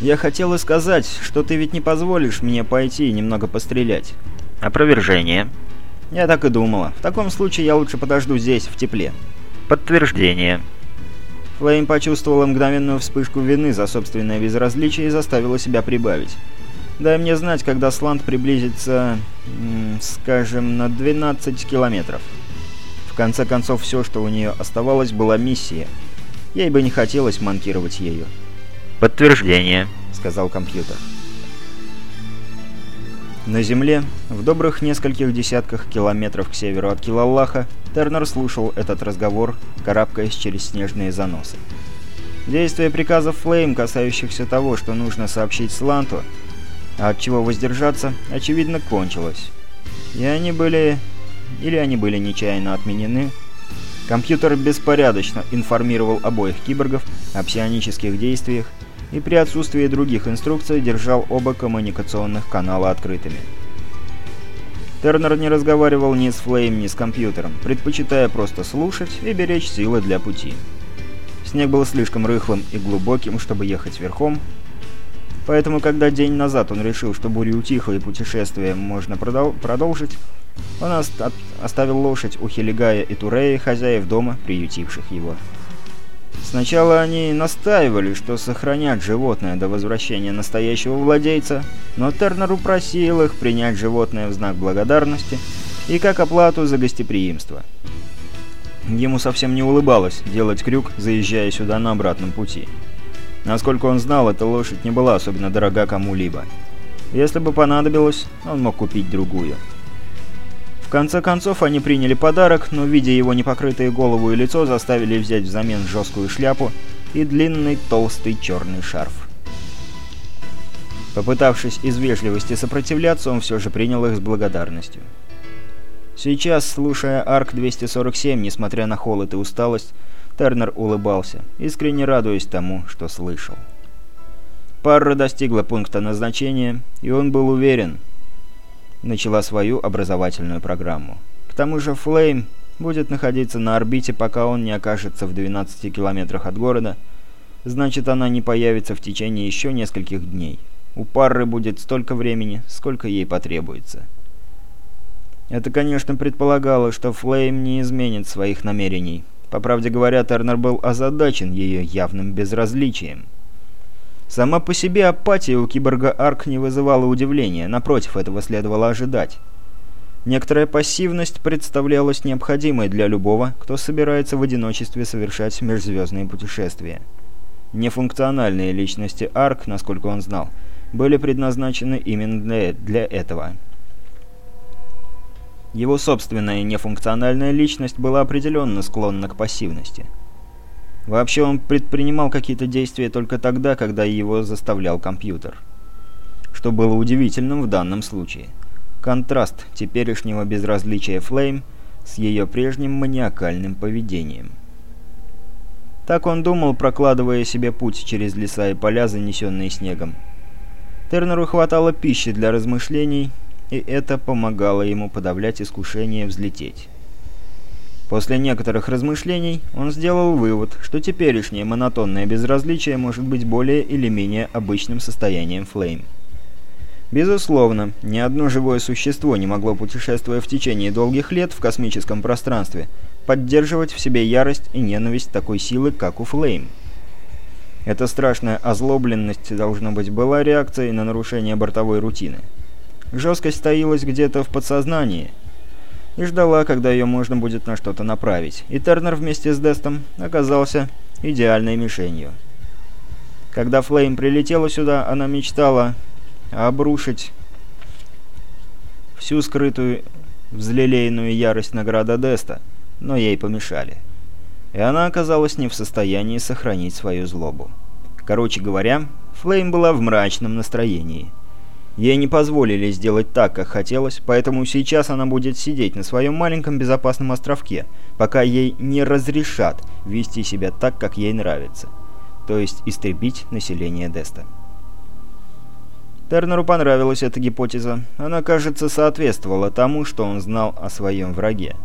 «Я хотел и сказать, что ты ведь не позволишь мне пойти и немного пострелять». «Опровержение». «Я так и думала. В таком случае я лучше подожду здесь, в тепле». «Подтверждение». Флейм почувствовала мгновенную вспышку вины за собственное безразличие и заставила себя прибавить. «Дай мне знать, когда Сланд приблизится, скажем, на 12 километров». В конце концов, все, что у нее оставалось, была миссия. Ей бы не хотелось манкировать ею. «Подтверждение», — сказал компьютер. На Земле, в добрых нескольких десятках километров к северу от Килаллаха, Тернер слушал этот разговор, карабкаясь через снежные заносы. Действие приказов Флейм, касающихся того, что нужно сообщить Сланту, а от чего воздержаться, очевидно, кончилось. И они были... или они были нечаянно отменены. Компьютер беспорядочно информировал обоих киборгов о псионических действиях и при отсутствии других инструкций держал оба коммуникационных канала открытыми. Тернер не разговаривал ни с Флейм, ни с компьютером, предпочитая просто слушать и беречь силы для пути. Снег был слишком рыхлым и глубоким, чтобы ехать верхом, поэтому когда день назад он решил, что буря утихла и путешествие можно продол продолжить, он ост оставил лошадь у Хелигая и Турея, хозяев дома, приютивших его. Сначала они настаивали, что сохранят животное до возвращения настоящего владельца, но Тернер упросил их принять животное в знак благодарности и как оплату за гостеприимство. Ему совсем не улыбалось делать крюк, заезжая сюда на обратном пути. Насколько он знал, эта лошадь не была особенно дорога кому-либо. Если бы понадобилось, он мог купить другую. Конце концов, они приняли подарок, но, видя его непокрытые голову и лицо, заставили взять взамен жесткую шляпу и длинный толстый черный шарф. Попытавшись из вежливости сопротивляться, он все же принял их с благодарностью. Сейчас, слушая Арк-247, несмотря на холод и усталость, Тернер улыбался, искренне радуясь тому, что слышал. Парра достигла пункта назначения, и он был уверен – начала свою образовательную программу. К тому же Флейм будет находиться на орбите, пока он не окажется в 12 километрах от города, значит она не появится в течение еще нескольких дней. У Парры будет столько времени, сколько ей потребуется. Это, конечно, предполагало, что Флейм не изменит своих намерений. По правде говоря, Тернер был озадачен ее явным безразличием. Сама по себе апатия у киборга Арк не вызывала удивления, напротив, этого следовало ожидать. Некоторая пассивность представлялась необходимой для любого, кто собирается в одиночестве совершать межзвездные путешествия. Нефункциональные личности Арк, насколько он знал, были предназначены именно для, для этого. Его собственная нефункциональная личность была определенно склонна к пассивности – Вообще он предпринимал какие-то действия только тогда, когда его заставлял компьютер. Что было удивительным в данном случае. Контраст теперешнего безразличия Флейм с ее прежним маниакальным поведением. Так он думал, прокладывая себе путь через леса и поля, занесенные снегом. Тернеру хватало пищи для размышлений, и это помогало ему подавлять искушение взлететь. После некоторых размышлений он сделал вывод, что теперешнее монотонное безразличие может быть более или менее обычным состоянием Флейм. Безусловно, ни одно живое существо не могло, путешествуя в течение долгих лет в космическом пространстве, поддерживать в себе ярость и ненависть такой силы, как у Флейм. Эта страшная озлобленность, должно быть, была реакцией на нарушение бортовой рутины. Жесткость таилась где-то в подсознании – и ждала, когда ее можно будет на что-то направить. И Тернер вместе с Дестом оказался идеальной мишенью. Когда Флейм прилетела сюда, она мечтала обрушить всю скрытую взлелеянную ярость награда Деста, но ей помешали. И она оказалась не в состоянии сохранить свою злобу. Короче говоря, Флейм была в мрачном настроении – Ей не позволили сделать так, как хотелось, поэтому сейчас она будет сидеть на своем маленьком безопасном островке, пока ей не разрешат вести себя так, как ей нравится. То есть истребить население Деста. Тернеру понравилась эта гипотеза. Она, кажется, соответствовала тому, что он знал о своем враге.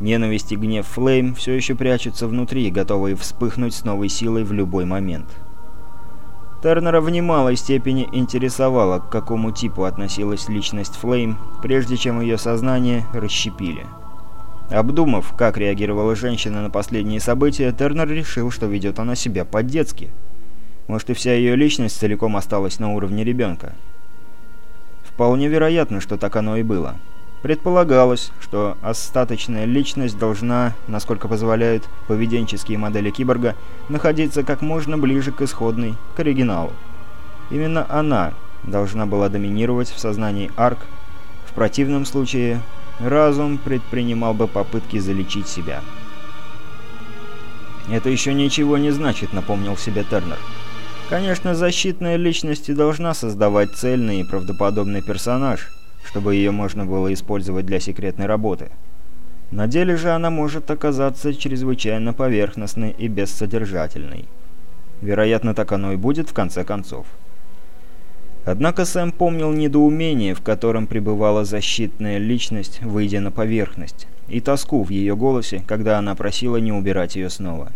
Ненависть и гнев Флейм все еще прячутся внутри, готовые вспыхнуть с новой силой в любой момент. Тернера в немалой степени интересовало, к какому типу относилась личность Флейм, прежде чем ее сознание расщепили. Обдумав, как реагировала женщина на последние события, Тернер решил, что ведет она себя по-детски. Может, и вся ее личность целиком осталась на уровне ребенка. Вполне вероятно, что так оно и было. Предполагалось, что остаточная личность должна, насколько позволяют поведенческие модели киборга, находиться как можно ближе к исходной, к оригиналу. Именно она должна была доминировать в сознании Арк, в противном случае разум предпринимал бы попытки залечить себя. «Это еще ничего не значит», — напомнил себе Тернер. «Конечно, защитная личность и должна создавать цельный и правдоподобный персонаж» чтобы ее можно было использовать для секретной работы. На деле же она может оказаться чрезвычайно поверхностной и бессодержательной. Вероятно, так оно и будет в конце концов. Однако Сэм помнил недоумение, в котором пребывала защитная личность, выйдя на поверхность, и тоску в ее голосе, когда она просила не убирать ее снова.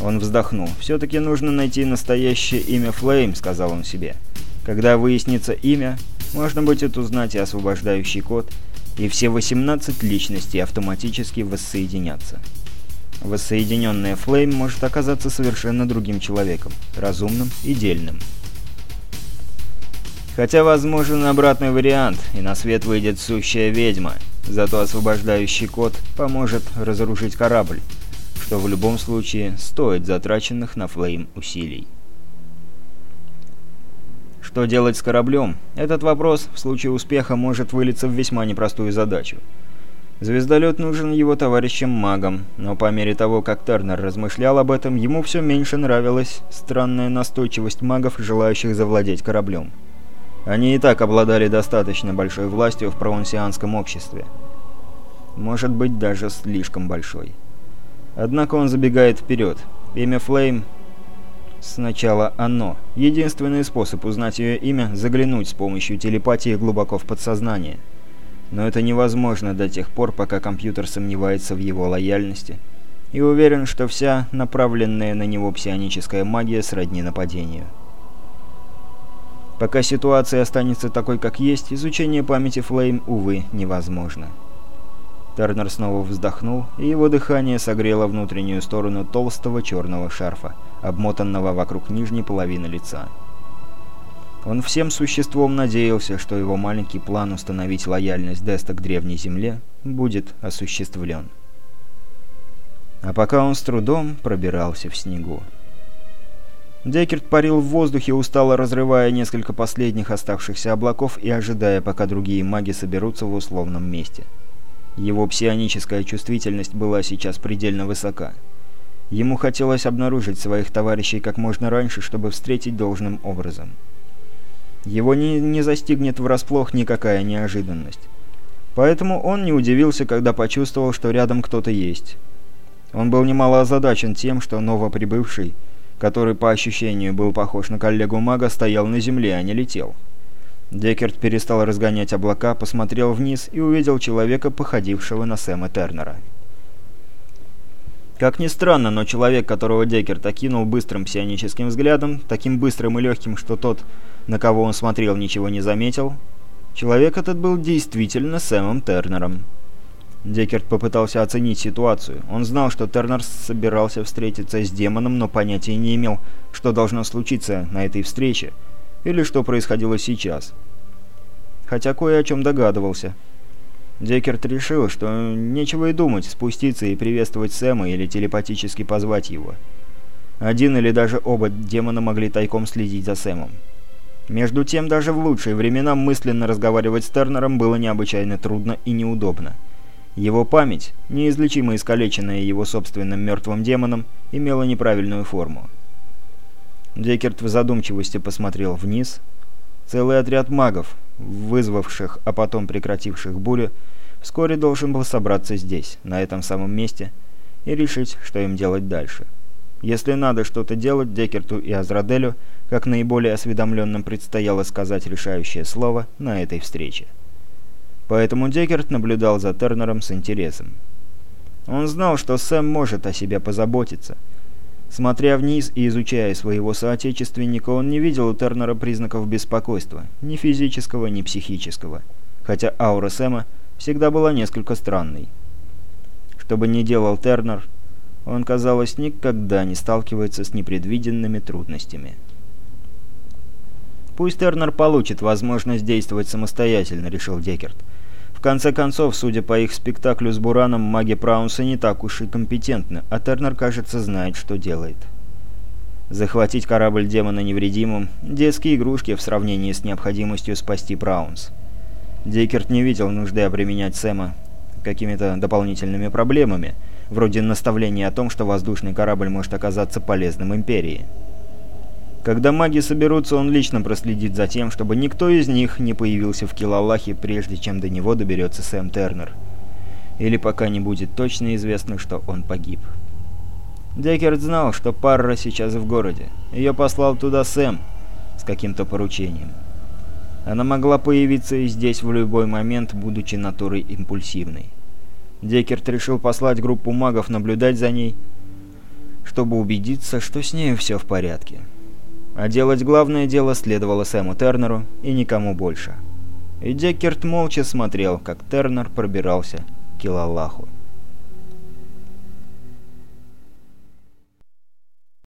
Он вздохнул. «Все-таки нужно найти настоящее имя Флейм», — сказал он себе. «Когда выяснится имя, можно будет узнать и освобождающий код, и все 18 личностей автоматически воссоединятся. Воссоединенная Флейм может оказаться совершенно другим человеком, разумным и дельным. Хотя возможен обратный вариант, и на свет выйдет сущая ведьма, зато освобождающий код поможет разоружить корабль, что в любом случае стоит затраченных на Флейм усилий. Что делать с кораблем? Этот вопрос в случае успеха может вылиться в весьма непростую задачу. Звездолет нужен его товарищам-магам, но по мере того, как Тернер размышлял об этом, ему все меньше нравилась странная настойчивость магов, желающих завладеть кораблем. Они и так обладали достаточно большой властью в провансианском обществе. Может быть, даже слишком большой. Однако он забегает вперед. Имя Флейм Сначала оно. Единственный способ узнать ее имя – заглянуть с помощью телепатии глубоко в подсознание. Но это невозможно до тех пор, пока компьютер сомневается в его лояльности и уверен, что вся направленная на него псионическая магия сродни нападению. Пока ситуация останется такой, как есть, изучение памяти Флейм, увы, невозможно. Тернер снова вздохнул, и его дыхание согрело внутреннюю сторону толстого черного шарфа, обмотанного вокруг нижней половины лица. Он всем существом надеялся, что его маленький план установить лояльность Деста к Древней Земле будет осуществлен. А пока он с трудом пробирался в снегу. Деккерт парил в воздухе, устало разрывая несколько последних оставшихся облаков и ожидая, пока другие маги соберутся в условном месте. — его псионическая чувствительность была сейчас предельно высока. Ему хотелось обнаружить своих товарищей как можно раньше, чтобы встретить должным образом. Его не, не застигнет врасплох никакая неожиданность. Поэтому он не удивился, когда почувствовал, что рядом кто-то есть. Он был немало озадачен тем, что новоприбывший, который по ощущению был похож на коллегу мага, стоял на земле, а не летел. Деккерт перестал разгонять облака, посмотрел вниз и увидел человека, походившего на Сэма Тернера. Как ни странно, но человек, которого Деккерт окинул быстрым псионическим взглядом, таким быстрым и легким, что тот, на кого он смотрел, ничего не заметил, человек этот был действительно Сэмом Тернером. Деккерт попытался оценить ситуацию. Он знал, что Тернер собирался встретиться с демоном, но понятия не имел, что должно случиться на этой встрече, или что происходило сейчас. Хотя кое о чем догадывался. Деккерт решил, что нечего и думать спуститься и приветствовать Сэма или телепатически позвать его. Один или даже оба демона могли тайком следить за Сэмом. Между тем, даже в лучшие времена мысленно разговаривать с Тернером было необычайно трудно и неудобно. Его память, неизлечимо искалеченная его собственным мертвым демоном, имела неправильную форму. Деккерт в задумчивости посмотрел вниз. Целый отряд магов, вызвавших, а потом прекративших бурю, вскоре должен был собраться здесь, на этом самом месте, и решить, что им делать дальше. Если надо что-то делать, Деккерту и Азраделю, как наиболее осведомленным предстояло сказать решающее слово на этой встрече. Поэтому Деккерт наблюдал за Тернером с интересом. Он знал, что Сэм может о себе позаботиться – Смотря вниз и изучая своего соотечественника, он не видел у Тернера признаков беспокойства, ни физического, ни психического, хотя аура Сэма всегда была несколько странной. Что бы ни делал Тернер, он, казалось, никогда не сталкивается с непредвиденными трудностями. «Пусть Тернер получит возможность действовать самостоятельно», — решил Деккерт. В конце концов, судя по их спектаклю с Бураном, маги Праунса не так уж и компетентны, а Тернер, кажется, знает, что делает. Захватить корабль демона невредимым – детские игрушки в сравнении с необходимостью спасти Праунс. Деккерт не видел нужды обременять Сэма какими-то дополнительными проблемами, вроде наставления о том, что воздушный корабль может оказаться полезным Империи. Когда маги соберутся, он лично проследит за тем, чтобы никто из них не появился в Килалахе, прежде чем до него доберется Сэм Тернер. Или пока не будет точно известно, что он погиб. Деккерт знал, что Парра сейчас в городе. Ее послал туда Сэм с каким-то поручением. Она могла появиться и здесь в любой момент, будучи натурой импульсивной. Деккерт решил послать группу магов наблюдать за ней, чтобы убедиться, что с ней все в порядке. А делать главное дело следовало Сэму Тернеру и никому больше. И Деккерт молча смотрел, как Тернер пробирался к Килалаху.